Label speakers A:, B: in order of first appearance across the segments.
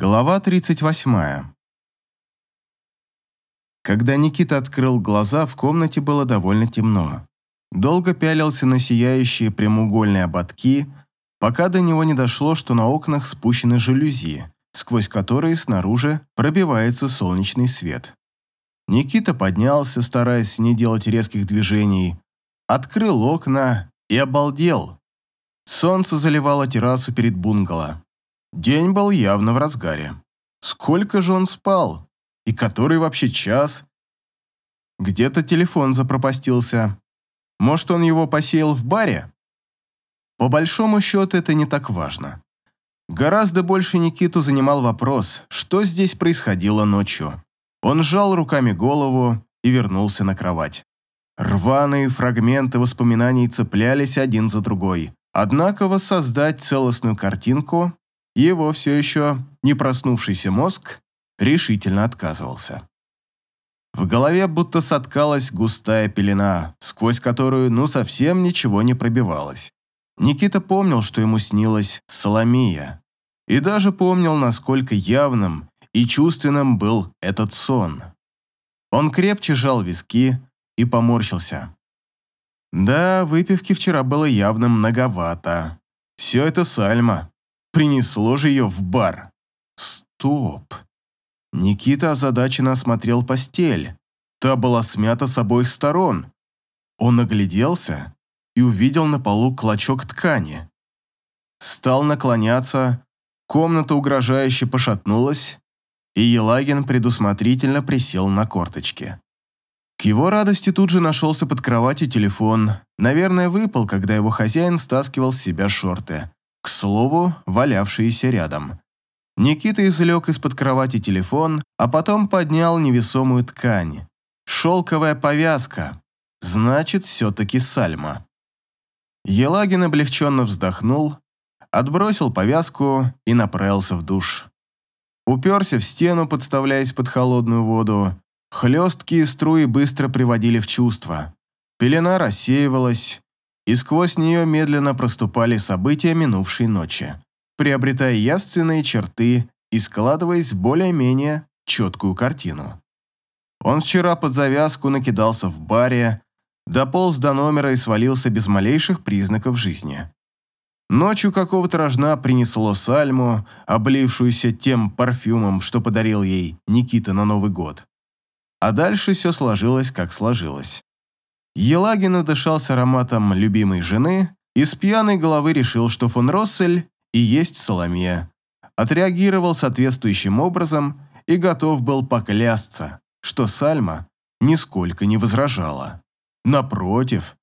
A: Глава 38. Когда Никита открыл глаза, в комнате было довольно темно. Долго пялился на сияющие прямоугольные ободки, пока до него не дошло, что на окнах спущены жалюзи, сквозь которые снаружи пробивается солнечный свет. Никита поднялся, стараясь не делать резких движений, открыл окна и обалдел. Солнце заливало террасу перед бунгало. День был явно в разгаре. Сколько же он спал? И который вообще час? Где-то телефон запропастился. Может, он его посеял в баре? По большому счету, это не так важно. Гораздо больше Никиту занимал вопрос, что здесь происходило ночью. Он сжал руками голову и вернулся на кровать. Рваные фрагменты воспоминаний цеплялись один за другой. Однако воссоздать целостную картинку его все еще не проснувшийся мозг решительно отказывался. В голове будто соткалась густая пелена, сквозь которую ну совсем ничего не пробивалось. Никита помнил, что ему снилась Соломия, и даже помнил, насколько явным и чувственным был этот сон. Он крепче сжал виски и поморщился. Да, выпивки вчера было явно многовато. Все это Сальма. Принесло же ее в бар. Стоп. Никита озадаченно осмотрел постель. Та была смята с обоих сторон. Он огляделся и увидел на полу клочок ткани. Стал наклоняться, комната угрожающе пошатнулась, и Елагин предусмотрительно присел на корточки. К его радости тут же нашелся под кроватью телефон. Наверное, выпал, когда его хозяин стаскивал с себя шорты к слову, валявшиеся рядом. Никита извлек из-под кровати телефон, а потом поднял невесомую ткань. Шелковая повязка. Значит, все-таки Сальма. Елагин облегченно вздохнул, отбросил повязку и направился в душ. Уперся в стену, подставляясь под холодную воду. Хлесткие струи быстро приводили в чувство. Пелена рассеивалась, и сквозь нее медленно проступали события минувшей ночи, приобретая явственные черты и складываясь в более-менее четкую картину. Он вчера под завязку накидался в баре, дополз до номера и свалился без малейших признаков жизни. Ночью какого-то рожна принесло сальму, облившуюся тем парфюмом, что подарил ей Никита на Новый год. А дальше все сложилось, как сложилось. Елагин надышался ароматом любимой жены и с пьяной головы решил, что фон Россель и есть Соломея. Отреагировал соответствующим образом и готов был поклясться, что Сальма нисколько не возражала. Напротив,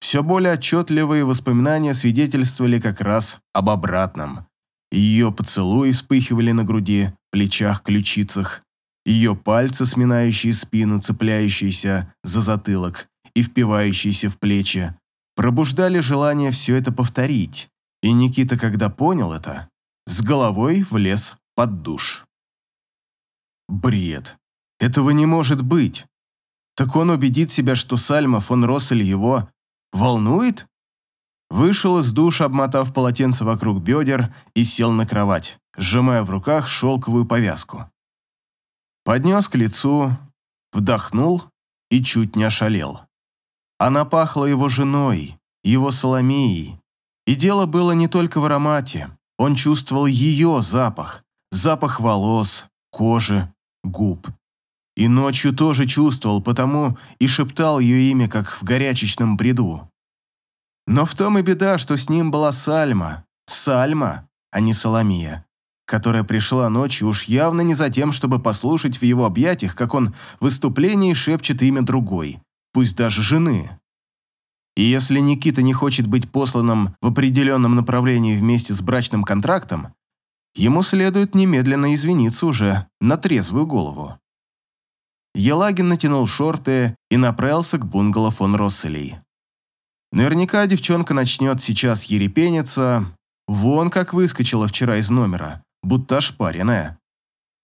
A: все более отчетливые воспоминания свидетельствовали как раз об обратном. Ее поцелуи вспыхивали на груди, плечах, ключицах, ее пальцы, сминающие спину, цепляющиеся за затылок, и впивающиеся в плечи, пробуждали желание все это повторить, и Никита, когда понял это, с головой влез под душ. Бред. Этого не может быть. Так он убедит себя, что Сальма фон Россель его волнует? Вышел из душа, обмотав полотенце вокруг бедер и сел на кровать, сжимая в руках шелковую повязку. Поднес к лицу, вдохнул и чуть не ошалел. Она пахла его женой, его Соломеей. И дело было не только в аромате. Он чувствовал ее запах, запах волос, кожи, губ. И ночью тоже чувствовал, потому и шептал ее имя, как в горячечном бреду. Но в том и беда, что с ним была Сальма. Сальма, а не Соломия, которая пришла ночью уж явно не за тем, чтобы послушать в его объятиях, как он в выступлении шепчет имя другой, пусть даже жены. И если Никита не хочет быть посланным в определенном направлении вместе с брачным контрактом, ему следует немедленно извиниться уже на трезвую голову. Елагин натянул шорты и направился к бунгало фон Росселей. Наверняка девчонка начнет сейчас ерепениться, вон как выскочила вчера из номера, будто ошпаренная.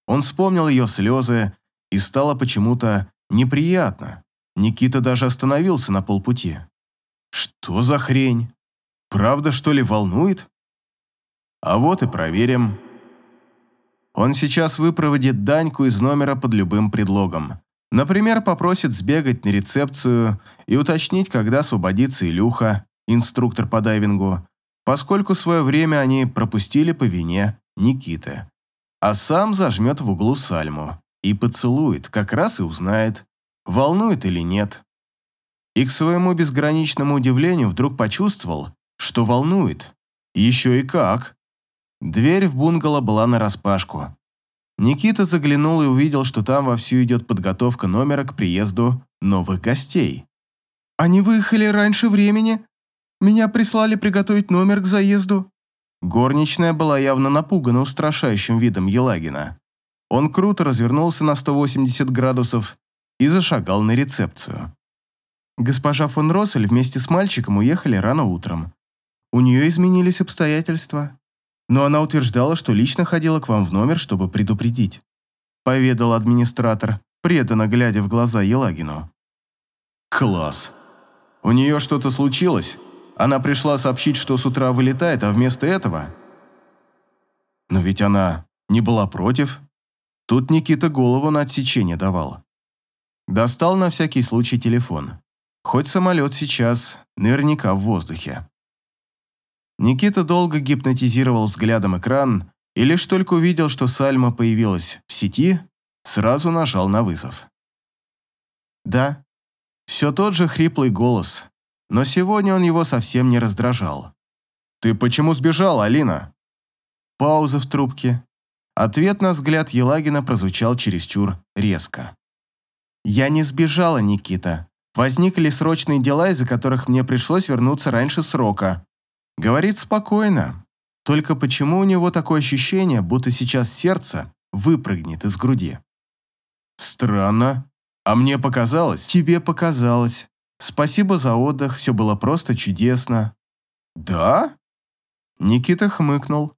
A: Он вспомнил ее слезы, и стало почему-то неприятно. Никита даже остановился на полпути. Что за хрень? Правда, что ли, волнует? А вот и проверим. Он сейчас выпроводит Даньку из номера под любым предлогом. Например, попросит сбегать на рецепцию и уточнить, когда освободится Илюха, инструктор по дайвингу, поскольку свое время они пропустили по вине Никиты. А сам зажмет в углу Сальму и поцелует, как раз и узнает, волнует или нет. И к своему безграничному удивлению вдруг почувствовал, что волнует. Еще и как. Дверь в бунгало была нараспашку. Никита заглянул и увидел, что там вовсю идет подготовка номера к приезду новых гостей.
B: «Они выехали раньше времени. Меня прислали приготовить номер к заезду».
A: Горничная была явно напугана устрашающим видом Елагина. Он круто развернулся на 180 градусов и зашагал на рецепцию.
B: Госпожа фон Россель вместе с мальчиком уехали рано утром. У нее изменились обстоятельства, но она утверждала, что лично ходила к вам в номер, чтобы предупредить. Поведал администратор, преданно глядя в глаза Елагину.
A: Класс. У нее что-то случилось? Она пришла сообщить, что с утра вылетает, а вместо этого... Но ведь она не была против. Тут Никита голову на отсечение давал. Достал на всякий случай телефон. Хоть самолет сейчас наверняка в воздухе. Никита долго гипнотизировал взглядом экран и лишь только увидел, что Сальма появилась в сети, сразу нажал на вызов. Да, все тот же хриплый голос, но сегодня он его совсем не раздражал. «Ты почему сбежал, Алина?» Пауза в трубке. Ответ на взгляд Елагина прозвучал чересчур резко. «Я не сбежала, Никита. Возникли срочные дела, из-за которых мне пришлось вернуться раньше срока». Говорит спокойно. Только почему у него такое ощущение, будто сейчас сердце выпрыгнет из груди? Странно. А мне показалось? Тебе показалось. Спасибо за отдых, все было просто чудесно. Да? Никита хмыкнул,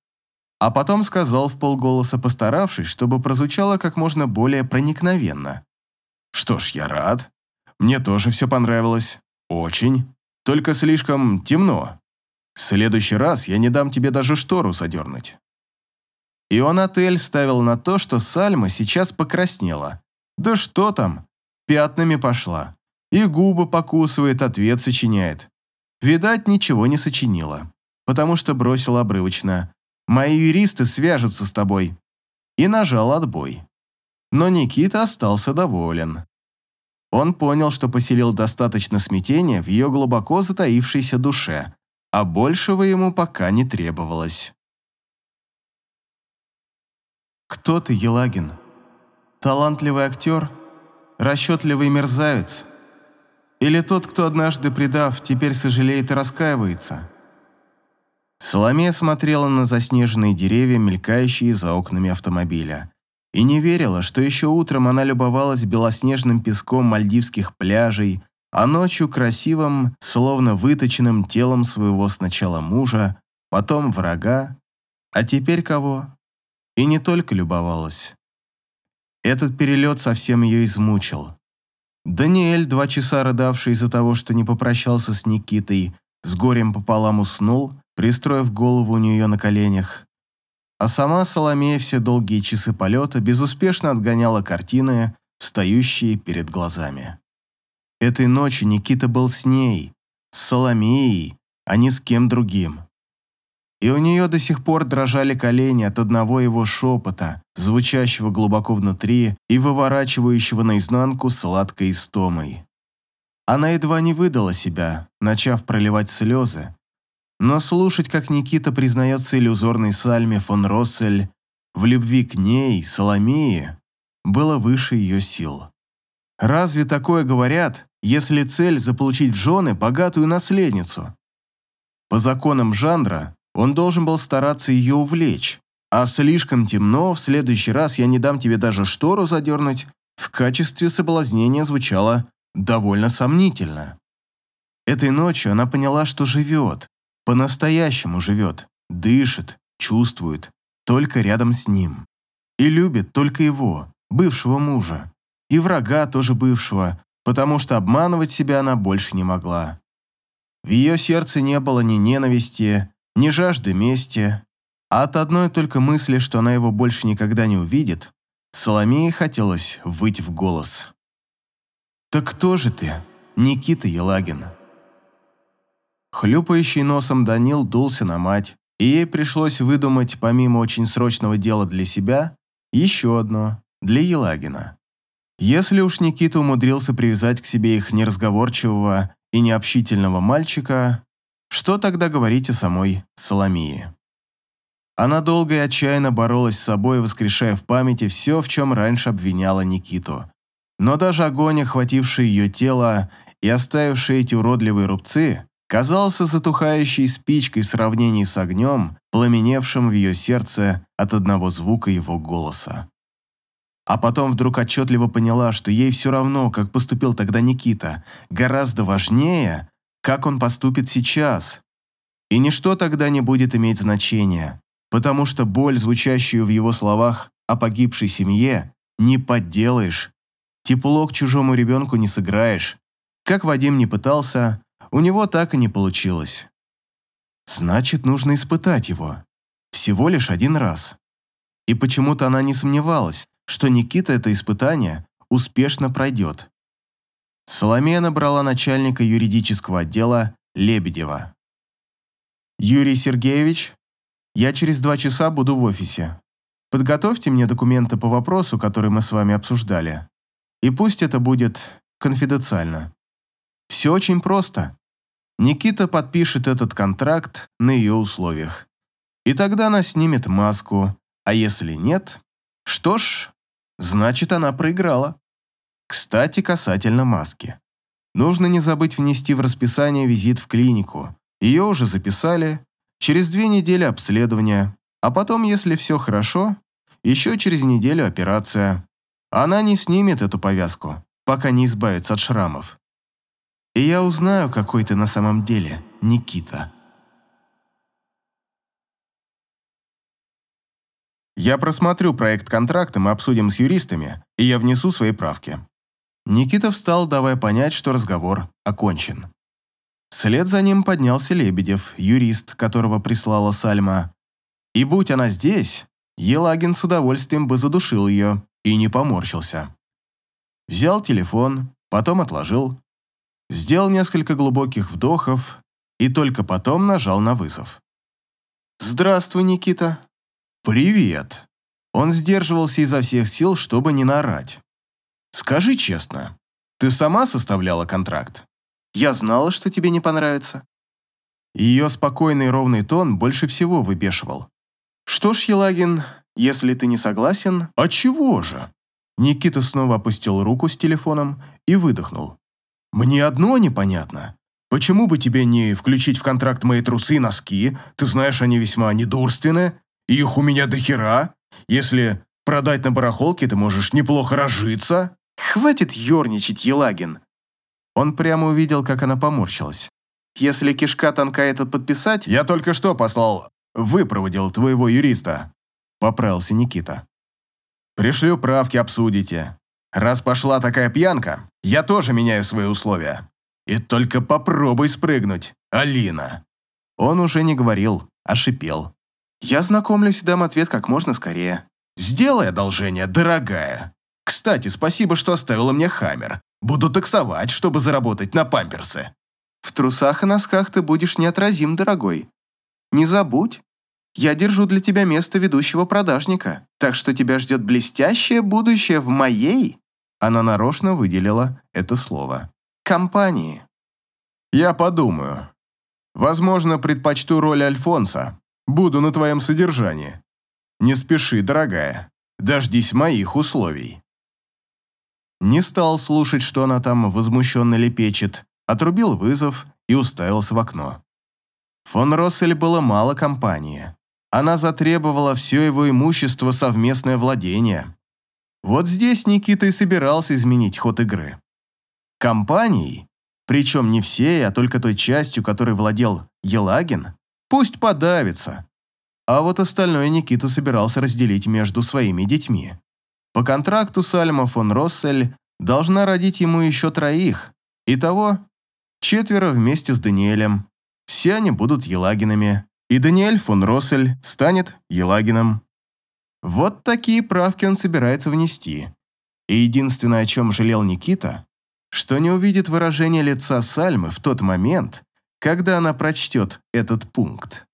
A: а потом сказал в полголоса, постаравшись, чтобы прозвучало как можно более проникновенно. «Что ж, я рад. Мне тоже все понравилось. Очень. Только слишком темно. В следующий раз я не дам тебе даже штору задернуть». И он отель ставил на то, что Сальма сейчас покраснела. Да что там, пятнами пошла. И губы покусывает, ответ сочиняет. Видать, ничего не сочинила, потому что бросила обрывочно. Мои юристы свяжутся с тобой». И нажал отбой. Но Никита остался доволен. Он понял, что поселил достаточно смятения в ее глубоко затаившейся душе, а большего ему пока не требовалось. «Кто ты, Елагин? Талантливый актер? Расчетливый мерзавец? Или тот, кто однажды предав, теперь сожалеет и раскаивается?» Соломея смотрела на заснеженные деревья, мелькающие за окнами автомобиля, и не верила, что еще утром она любовалась белоснежным песком мальдивских пляжей, а ночью красивым, словно выточенным телом своего сначала мужа, потом врага, а теперь кого? И не только любовалась. Этот перелет совсем ее измучил. Даниэль, два часа рыдавший из-за того, что не попрощался с Никитой, с горем пополам уснул, пристроив голову у нее на коленях. А сама Соломея все долгие часы полета безуспешно отгоняла картины, встающие перед глазами. Этой ночью Никита был с ней, с Соломеей, а не с кем другим. И у нее до сих пор дрожали колени от одного его шепота, звучащего глубоко внутри и выворачивающего наизнанку сладкой истомой. Она едва не выдала себя, начав проливать слезы, но слушать, как Никита признается иллюзорной Сальме фон Россель в любви к ней, Соломее, было выше ее сил. Разве такое говорят, если цель заполучить в жены богатую наследницу? По законам жанра он должен был стараться ее увлечь, а слишком темно, в следующий раз я не дам тебе даже штору задернуть, в качестве соблазнения звучало довольно сомнительно. Этой ночью она поняла, что живет, по-настоящему живет, дышит, чувствует, только рядом с ним. И любит только его, бывшего мужа. И врага тоже бывшего, потому что обманывать себя она больше не могла. В ее сердце не было ни ненависти, ни жажды мести. А от одной только мысли, что она его больше никогда не увидит, Соломее хотелось выть в голос. «Так кто же ты, Никита Елагин?» Хлюпающий носом Данил дулся на мать, и ей пришлось выдумать, помимо очень срочного дела для себя, еще одно, для Елагина. Если уж Никита умудрился привязать к себе их неразговорчивого и необщительного мальчика, что тогда говорить о самой Соломии? Она долго и отчаянно боролась с собой, воскрешая в памяти все, в чем раньше обвиняла Никиту. Но даже огонь, охвативший ее тело и оставивший эти уродливые рубцы, казался затухающей спичкой в сравнении с огнем, пламеневшим в ее сердце от одного звука его голоса. А потом вдруг отчетливо поняла, что ей все равно, как поступил тогда Никита, гораздо важнее, как он поступит сейчас. И ничто тогда не будет иметь значения потому что боль, звучащую в его словах о погибшей семье, не подделаешь. Тепло к чужому ребенку не сыграешь. Как Вадим не пытался, у него так и не получилось. Значит, нужно испытать его. Всего лишь один раз. И почему-то она не сомневалась, что Никита это испытание успешно пройдет. Соломея набрала начальника юридического отдела Лебедева. «Юрий Сергеевич, я через два часа буду в офисе. Подготовьте мне документы по вопросу, который мы с вами обсуждали. И пусть это будет конфиденциально. Все очень просто. Никита подпишет этот контракт на ее условиях. И тогда она снимет маску, а если нет, что ж, значит она проиграла. Кстати, касательно маски. Нужно не забыть внести в расписание визит в клинику. Ее уже записали, Через две недели обследования, а потом, если все хорошо, еще через неделю операция. Она не снимет эту повязку, пока не избавится от шрамов. И я узнаю, какой ты на самом деле, Никита. Я просмотрю проект контракта, мы обсудим с юристами, и я внесу свои правки. Никита встал, давая понять, что разговор окончен. Вслед за ним поднялся Лебедев, юрист, которого прислала Сальма. И будь она здесь, Елагин с удовольствием бы задушил ее и не поморщился. Взял телефон, потом отложил, сделал несколько глубоких вдохов и только потом нажал на вызов. «Здравствуй, Никита». «Привет». Он сдерживался изо всех сил, чтобы не наорать. «Скажи честно, ты сама составляла контракт?» Я знала, что тебе не понравится». Ее спокойный ровный тон больше всего выбешивал. «Что ж, Елагин, если ты не согласен...» «А чего же?» Никита снова опустил руку с телефоном и выдохнул. «Мне одно непонятно. Почему бы тебе не включить в контракт мои трусы и носки? Ты знаешь, они весьма недурственные, их у меня до хера. Если продать на барахолке, ты можешь неплохо разжиться». «Хватит ерничать, Елагин. Он прямо увидел, как она поморщилась. «Если кишка тонка это подписать...» «Я только что послал... Выпроводил твоего юриста», — поправился Никита. «Пришлю правки, обсудите. Раз пошла такая пьянка, я тоже меняю свои условия. И только попробуй спрыгнуть, Алина». Он уже не говорил, а шипел. «Я знакомлюсь и дам ответ как можно скорее». «Сделай одолжение, дорогая. Кстати, спасибо, что оставила мне хаммер. Буду таксовать, чтобы заработать на памперсы. В трусах и носках ты будешь неотразим, дорогой. Не забудь, я держу для тебя место ведущего продажника, так что тебя ждет блестящее будущее в моей...» Она нарочно выделила это слово. «Компании». «Я подумаю. Возможно, предпочту роль Альфонса. Буду на твоем содержании. Не спеши, дорогая. Дождись моих условий». Не стал слушать, что она там возмущенно лепечет, отрубил вызов и уставился в окно. Фон Россель было мало компании. Она затребовала все его имущество совместное владение. Вот здесь Никита и собирался изменить ход игры. Компанией, причем не всей, а только той частью, которой владел Елагин, пусть подавится. А вот остальное Никита собирался разделить между своими детьми. По контракту Сальма фон Россель должна родить ему еще троих. Итого четверо вместе с Даниэлем. Все они будут Елагинами, и Даниэль фон Россель станет Елагином. Вот такие правки он собирается внести. И единственное, о чем жалел Никита, что не увидит выражение лица Сальмы в тот момент, когда она прочтет этот пункт.